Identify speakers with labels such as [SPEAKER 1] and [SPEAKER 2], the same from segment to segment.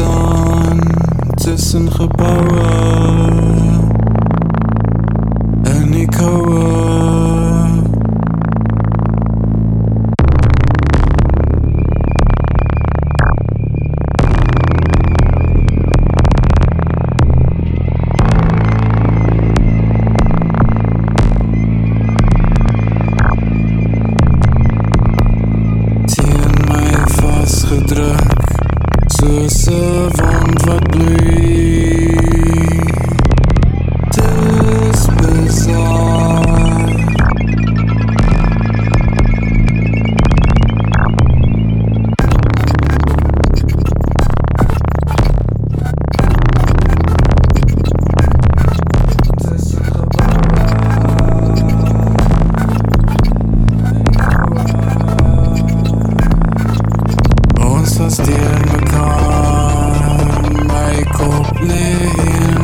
[SPEAKER 1] staan tussen gebouwen. En ik hou se servante va te still become my cold.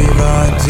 [SPEAKER 1] We I.